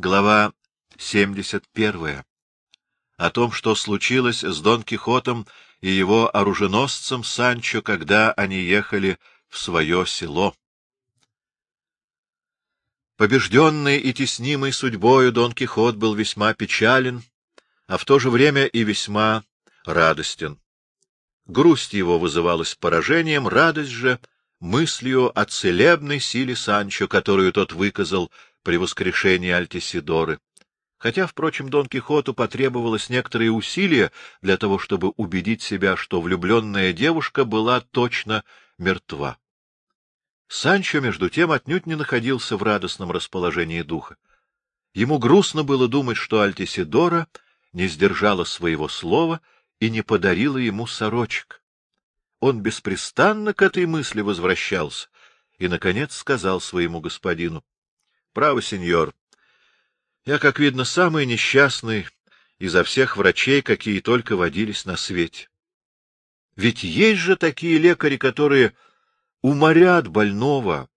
Глава 71. О том, что случилось с Дон Кихотом и его оруженосцем Санчо, когда они ехали в свое село. Побежденный и теснимый судьбою Дон Кихот был весьма печален, а в то же время и весьма радостен. Грусть его вызывалась поражением, радость же — мыслью о целебной силе Санчо, которую тот выказал при воскрешении Альтисидоры. Хотя, впрочем, Дон Кихоту потребовалось некоторые усилия для того, чтобы убедить себя, что влюбленная девушка была точно мертва. Санчо, между тем, отнюдь не находился в радостном расположении духа. Ему грустно было думать, что Альтисидора не сдержала своего слова и не подарила ему сорочек. Он беспрестанно к этой мысли возвращался и, наконец, сказал своему господину, Право, сеньор. Я, как видно, самый несчастный изо всех врачей, какие только водились на свете. Ведь есть же такие лекари, которые уморят больного,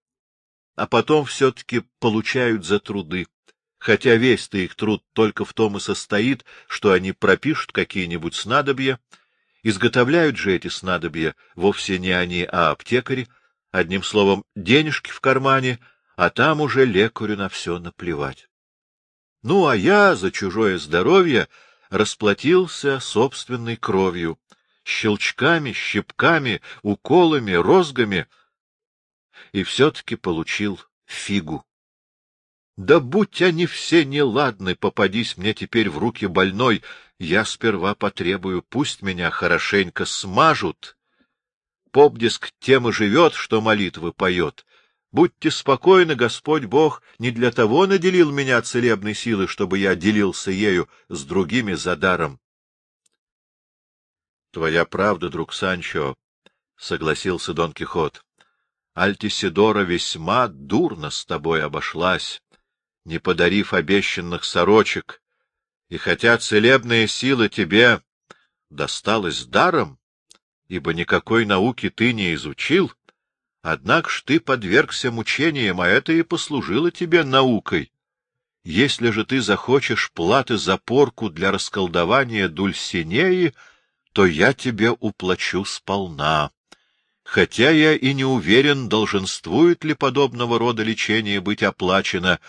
а потом все-таки получают за труды, хотя весь-то их труд только в том и состоит, что они пропишут какие-нибудь снадобья, изготовляют же эти снадобья вовсе не они, а аптекари, одним словом, денежки в кармане — а там уже лекарю на все наплевать. Ну, а я за чужое здоровье расплатился собственной кровью, щелчками, щипками, уколами, розгами, и все-таки получил фигу. Да будь они все неладны, попадись мне теперь в руки больной, я сперва потребую, пусть меня хорошенько смажут. Попдиск тем и живет, что молитвы поет, Будьте спокойны, Господь Бог не для того наделил меня целебной силой, чтобы я делился ею с другими за даром. — Твоя правда, друг Санчо, — согласился Дон Кихот. — Альтисидора весьма дурно с тобой обошлась, не подарив обещанных сорочек, и хотя целебная сила тебе досталась даром, ибо никакой науки ты не изучил, — Однако ж ты подвергся мучениям, а это и послужило тебе наукой. Если же ты захочешь платы за порку для расколдования Дульсинеи, то я тебе уплачу сполна. Хотя я и не уверен, долженствует ли подобного рода лечение быть оплачено,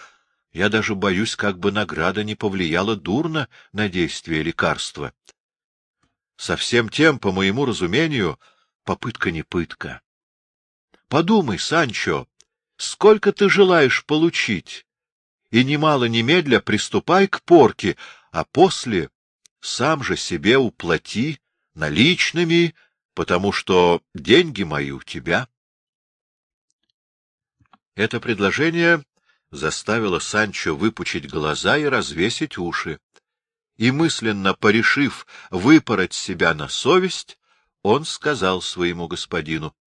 я даже боюсь, как бы награда не повлияла дурно на действие лекарства. Со всем тем, по моему разумению, попытка не пытка. Подумай, Санчо, сколько ты желаешь получить, и немало немедля приступай к порке, а после сам же себе уплати наличными, потому что деньги мои у тебя. Это предложение заставило Санчо выпучить глаза и развесить уши. И мысленно порешив выпороть себя на совесть, он сказал своему господину. —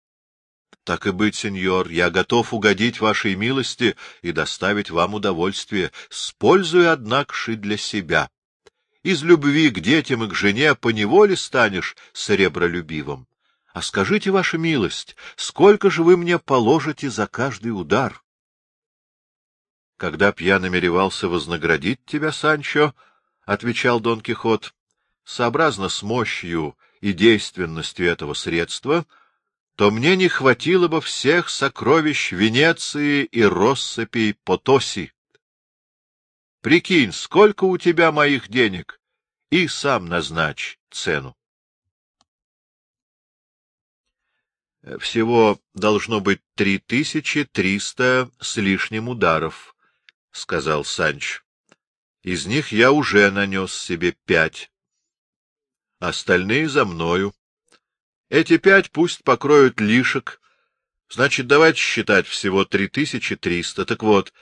Так и быть, сеньор, я готов угодить вашей милости и доставить вам удовольствие, с пользой, однако, для себя. Из любви к детям и к жене поневоле станешь серебролюбивым. А скажите, ваша милость, сколько же вы мне положите за каждый удар? Когда б я намеревался вознаградить тебя, Санчо, — отвечал Дон Кихот, — сообразно с мощью и действенностью этого средства — то мне не хватило бы всех сокровищ Венеции и россыпей Потоси. Прикинь, сколько у тебя моих денег, и сам назначь цену. Всего должно быть три тысячи триста с лишним ударов, — сказал Санч. Из них я уже нанес себе пять. Остальные за мною. Эти пять пусть покроют лишек. Значит, давайте считать всего три тысячи триста. Так вот,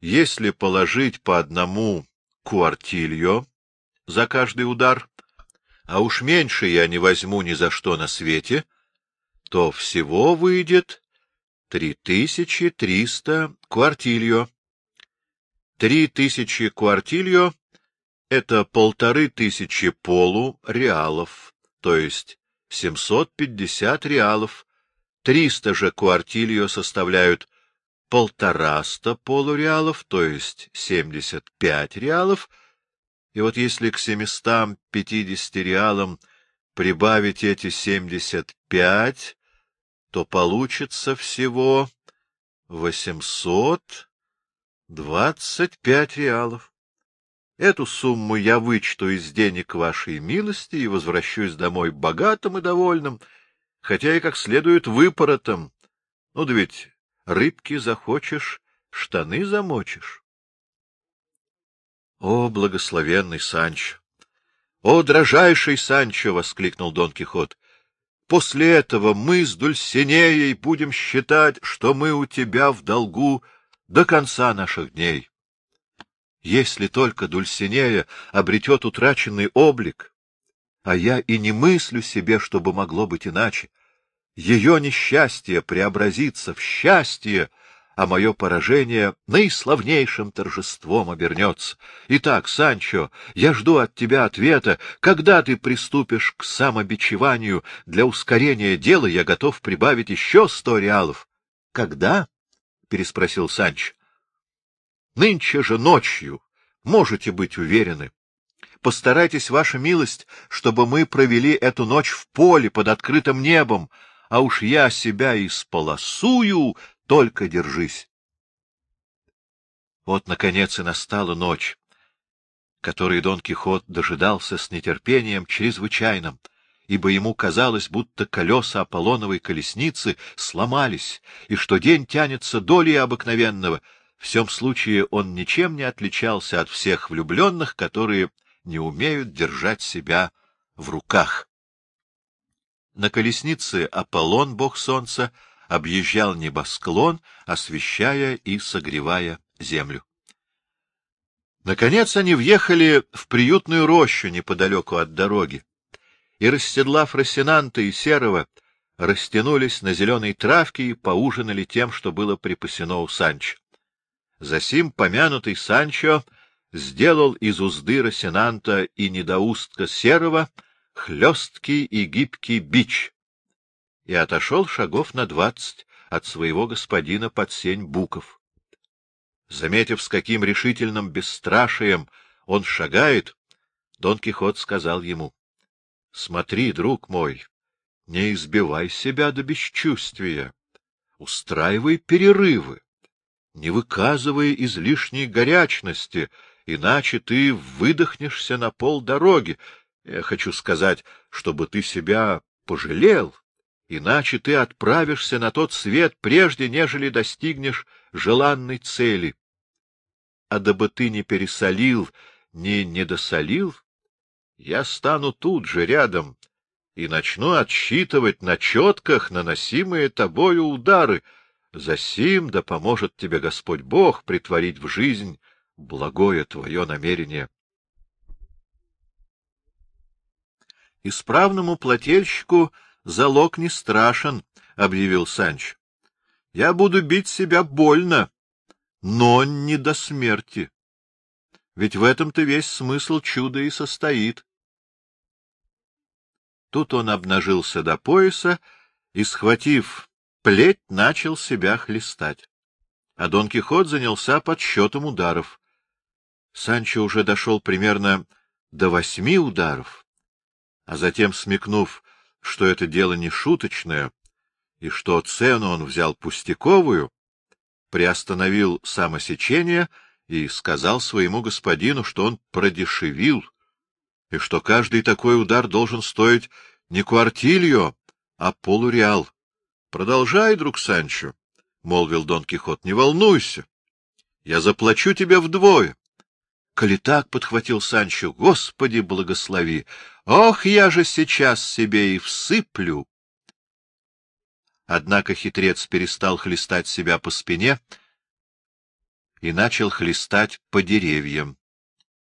если положить по одному квартильо за каждый удар, а уж меньше я не возьму ни за что на свете, то всего выйдет три тысячи триста квартильо. Три тысячи квартильо — это полторы тысячи полу реалов, то есть семьсот пятьдесят реалов, триста же квартильо составляют полтораста полуреалов, то есть семьдесят пять реалов, и вот если к семистам пятидесяти реалам прибавить эти семьдесят пять, то получится всего восемьсот двадцать пять реалов. Эту сумму я вычту из денег вашей милости и возвращусь домой богатым и довольным, хотя и как следует выпоротом. Ну да ведь рыбки захочешь, штаны замочишь. О, благословенный Санчо! О, дрожайший Санчо! — воскликнул Дон Кихот. После этого мы с Дульсинеей будем считать, что мы у тебя в долгу до конца наших дней. Если только Дульсинея обретет утраченный облик, а я и не мыслю себе, чтобы могло быть иначе, ее несчастье преобразится в счастье, а мое поражение наиславнейшим торжеством обернется. Итак, Санчо, я жду от тебя ответа, когда ты приступишь к самобичеванию. Для ускорения дела я готов прибавить еще сто реалов. — Когда? — переспросил Санчо. Нынче же ночью, можете быть уверены. Постарайтесь, ваша милость, чтобы мы провели эту ночь в поле под открытым небом, а уж я себя исполосую, только держись. Вот, наконец, и настала ночь, которой Дон Кихот дожидался с нетерпением чрезвычайным, ибо ему казалось, будто колеса Аполлоновой колесницы сломались, и что день тянется долей обыкновенного — всем случае он ничем не отличался от всех влюбленных, которые не умеют держать себя в руках. На колеснице Аполлон, бог солнца, объезжал небосклон, освещая и согревая землю. Наконец они въехали в приютную рощу неподалеку от дороги, и, расседлав Росинанта и Серого, растянулись на зеленой травке и поужинали тем, что было припасено у Санчо. Засим помянутый Санчо сделал из узды Росинанта и недоустка Серого хлесткий и гибкий бич и отошел шагов на двадцать от своего господина под сень буков. Заметив, с каким решительным бесстрашием он шагает, Дон Кихот сказал ему, — Смотри, друг мой, не избивай себя до бесчувствия, устраивай перерывы не выказывай излишней горячности, иначе ты выдохнешься на полдороги. Я хочу сказать, чтобы ты себя пожалел, иначе ты отправишься на тот свет, прежде нежели достигнешь желанной цели. А дабы ты не пересолил, не недосолил, я стану тут же рядом и начну отсчитывать на четках наносимые тобою удары — Засим да поможет тебе Господь Бог притворить в жизнь благое твое намерение. Исправному плательщику залог не страшен, — объявил Санч. — Я буду бить себя больно, но не до смерти. Ведь в этом-то весь смысл чуда и состоит. Тут он обнажился до пояса и, схватив плеть начал себя хлестать. А Дон Кихот занялся подсчетом ударов. Санчо уже дошел примерно до восьми ударов, а затем, смекнув, что это дело не шуточное и что цену он взял пустяковую, приостановил самосечение и сказал своему господину, что он продешевил, и что каждый такой удар должен стоить не квартилью, а полуреал. Продолжай, друг Санчо, — молвил Дон Кихот, — не волнуйся. Я заплачу тебе вдвое. Коли так, — подхватил Санчо, — Господи, благослови! Ох, я же сейчас себе и всыплю! Однако хитрец перестал хлестать себя по спине и начал хлестать по деревьям,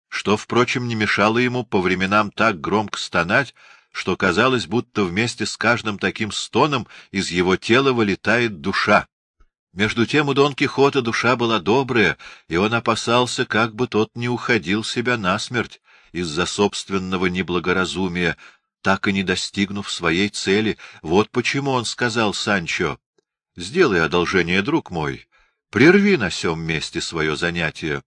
что, впрочем, не мешало ему по временам так громко стонать, что казалось, будто вместе с каждым таким стоном из его тела вылетает душа. Между тем у Дон Кихота душа была добрая, и он опасался, как бы тот не уходил себя насмерть из-за собственного неблагоразумия, так и не достигнув своей цели. Вот почему он сказал Санчо, — Сделай одолжение, друг мой, прерви на сём месте свое занятие.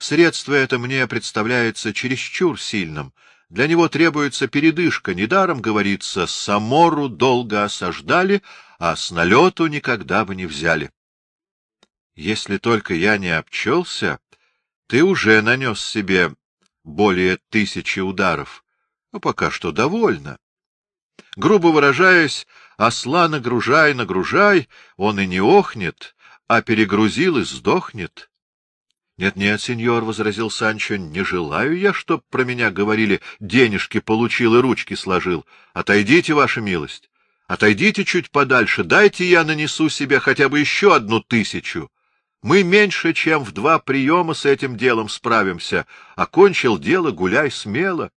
Средство это мне представляется чересчур сильным. Для него требуется передышка. Недаром, говорится, Самору долго осаждали, а с налету никогда бы не взяли. Если только я не обчелся, ты уже нанес себе более тысячи ударов. Но пока что довольно. Грубо выражаясь, осла нагружай, нагружай, он и не охнет, а перегрузил и сдохнет. Нет, — Нет-нет, сеньор, — возразил Санчо, — не желаю я, чтоб про меня говорили, денежки получил и ручки сложил. Отойдите, ваша милость, отойдите чуть подальше, дайте я нанесу себе хотя бы еще одну тысячу. Мы меньше, чем в два приема с этим делом справимся. Окончил дело, гуляй смело.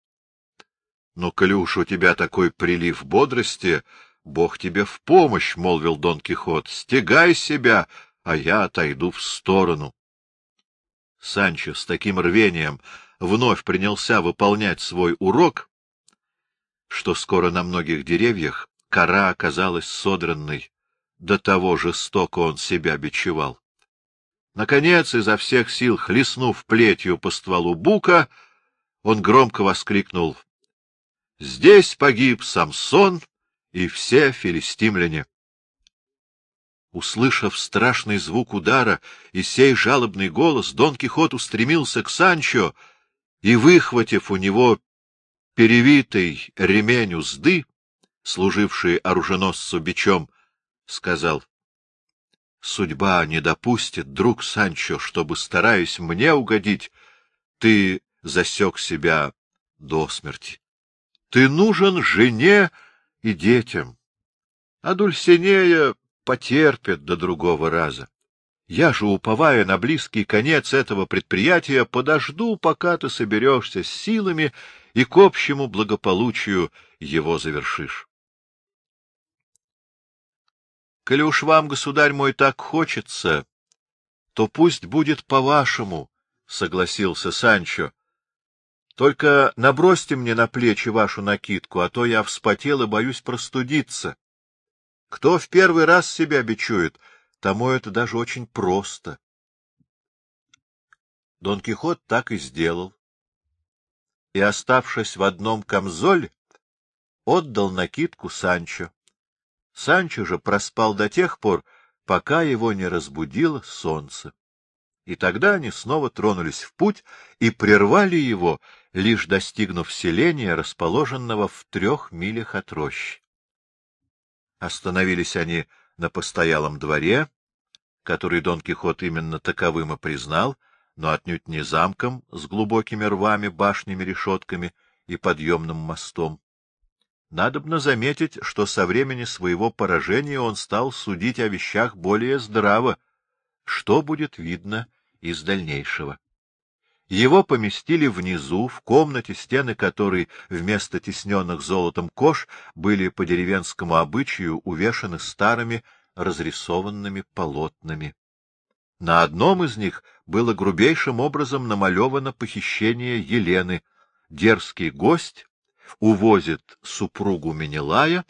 — Ну, коли у тебя такой прилив бодрости, Бог тебе в помощь, — молвил Дон Кихот, — стегай себя, а я отойду в сторону. Санчо с таким рвением вновь принялся выполнять свой урок, что скоро на многих деревьях кора оказалась содранной, до того жестоко он себя бичевал. Наконец, изо всех сил хлестнув плетью по стволу бука, он громко воскликнул — Здесь погиб Самсон и все филистимляне. Услышав страшный звук удара и сей жалобный голос, Дон Кихот устремился к Санчо и, выхватив у него перевитый ремень узды, служивший оруженосцу бичом, сказал — Судьба не допустит, друг Санчо, чтобы, стараясь мне угодить, ты засек себя до смерти. Ты нужен жене и детям. А Дульсинея потерпит до другого раза. Я же, уповая на близкий конец этого предприятия, подожду, пока ты соберешься с силами и к общему благополучию его завершишь. Коли уж вам, государь мой, так хочется, то пусть будет по-вашему, — согласился Санчо. — Только набросьте мне на плечи вашу накидку, а то я вспотел и боюсь простудиться. Кто в первый раз себя бичует, тому это даже очень просто. Дон Кихот так и сделал. И, оставшись в одном камзоле, отдал накидку Санчо. Санчо же проспал до тех пор, пока его не разбудило солнце. И тогда они снова тронулись в путь и прервали его, лишь достигнув селения, расположенного в трех милях от рощи. Остановились они на постоялом дворе, который Дон Кихот именно таковым и признал, но отнюдь не замком с глубокими рвами, башнями, решетками и подъемным мостом. Надобно заметить, что со времени своего поражения он стал судить о вещах более здраво, что будет видно из дальнейшего. Его поместили внизу, в комнате, стены которой вместо тесненных золотом кож были по деревенскому обычаю увешаны старыми разрисованными полотнами. На одном из них было грубейшим образом намалевано похищение Елены. Дерзкий гость увозит супругу Менелая,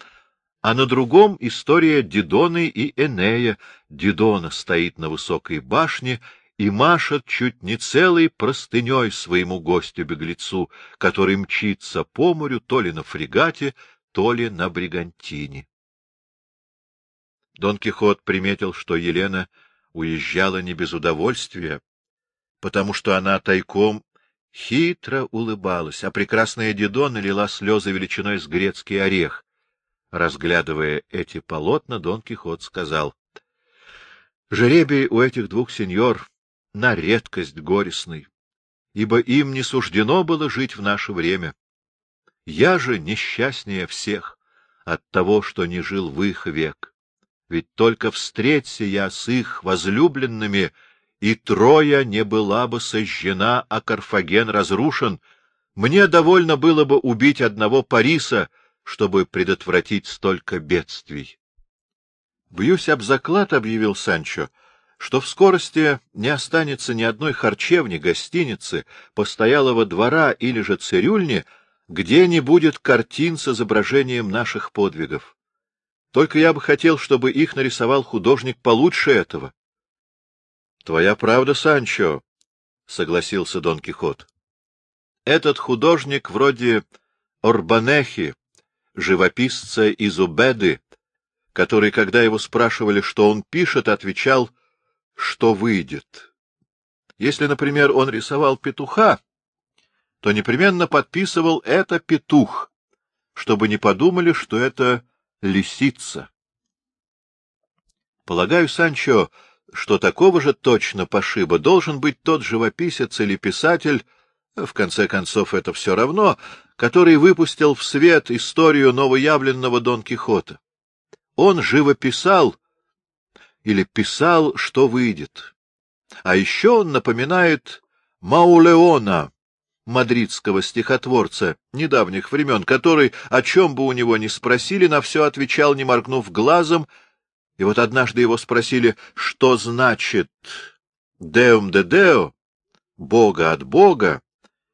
а на другом — история Дидоны и Энея. Дидона стоит на высокой башне и машет чуть не целой простыней своему гостю-беглецу, который мчится по морю то ли на фрегате, то ли на бригантине. Дон Кихот приметил, что Елена уезжала не без удовольствия, потому что она тайком хитро улыбалась, а прекрасная Дидона лила слезы величиной с грецкий орех. Разглядывая эти полотна, Дон Кихот сказал, — Жеребий у этих двух сеньор на редкость горестный, ибо им не суждено было жить в наше время. Я же несчастнее всех от того, что не жил в их век. Ведь только встреться я с их возлюбленными, и Троя не была бы сожжена, а Карфаген разрушен, мне довольно было бы убить одного Париса, чтобы предотвратить столько бедствий. — Бьюсь об заклад, — объявил Санчо, — что в скорости не останется ни одной харчевни, гостиницы, постоялого двора или же цирюльни, где не будет картин с изображением наших подвигов. Только я бы хотел, чтобы их нарисовал художник получше этого. — Твоя правда, Санчо, — согласился Дон Кихот. — Этот художник вроде Орбанехи, живописца из Убеды, который, когда его спрашивали, что он пишет, отвечал, что выйдет. Если, например, он рисовал петуха, то непременно подписывал «это петух», чтобы не подумали, что это лисица. Полагаю, Санчо, что такого же точно пошиба должен быть тот живописец или писатель, в конце концов это все равно, который выпустил в свет историю новоявленного Дон Кихота. Он живописал или писал, что выйдет. А еще он напоминает Маулеона, мадридского стихотворца недавних времен, который, о чем бы у него ни спросили, на все отвечал, не моргнув глазом, и вот однажды его спросили, что значит «деум де део», «бога от бога»,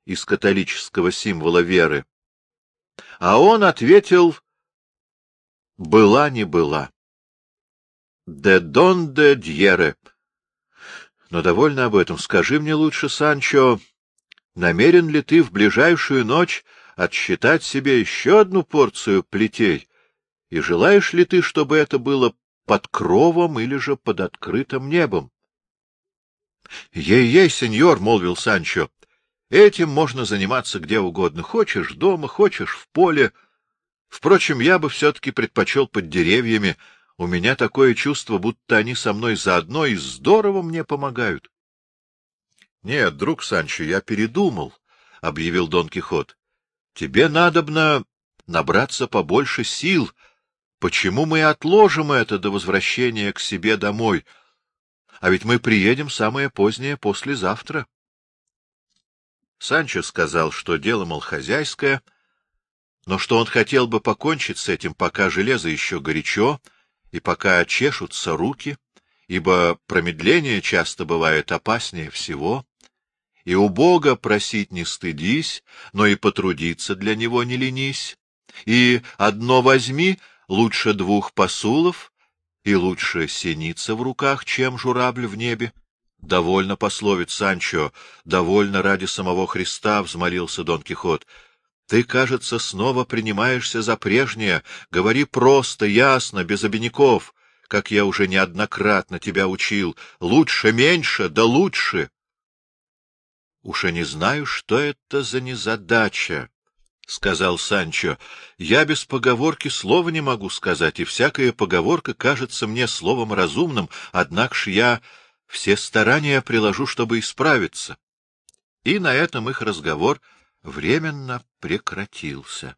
из католического символа веры. А он ответил «была не была». «Де дон де дьере». Но довольно об этом. Скажи мне лучше, Санчо, намерен ли ты в ближайшую ночь отсчитать себе еще одну порцию плетей, и желаешь ли ты, чтобы это было под кровом или же под открытым небом? «Ей-ей, сеньор», — молвил Санчо, — «этим можно заниматься где угодно. Хочешь дома, хочешь в поле. Впрочем, я бы все-таки предпочел под деревьями. У меня такое чувство, будто они со мной заодно и здорово мне помогают». — Нет, друг Санчо, я передумал, — объявил Дон Кихот. — Тебе надобно набраться побольше сил. Почему мы отложим это до возвращения к себе домой? А ведь мы приедем самое позднее послезавтра. Санчо сказал, что дело, мол, хозяйское, но что он хотел бы покончить с этим, пока железо еще горячо и пока чешутся руки, ибо промедление часто бывает опаснее всего и у Бога просить не стыдись, но и потрудиться для него не ленись. И одно возьми, лучше двух посулов, и лучше синица в руках, чем журавль в небе. — Довольно пословиц, Санчо, довольно ради самого Христа, — взмолился Дон Кихот. — Ты, кажется, снова принимаешься за прежнее. Говори просто, ясно, без обиняков, как я уже неоднократно тебя учил. Лучше меньше, да лучше. — Уж и не знаю, что это за незадача, — сказал Санчо. — Я без поговорки слова не могу сказать, и всякая поговорка кажется мне словом разумным, однако ж я все старания приложу, чтобы исправиться. И на этом их разговор временно прекратился.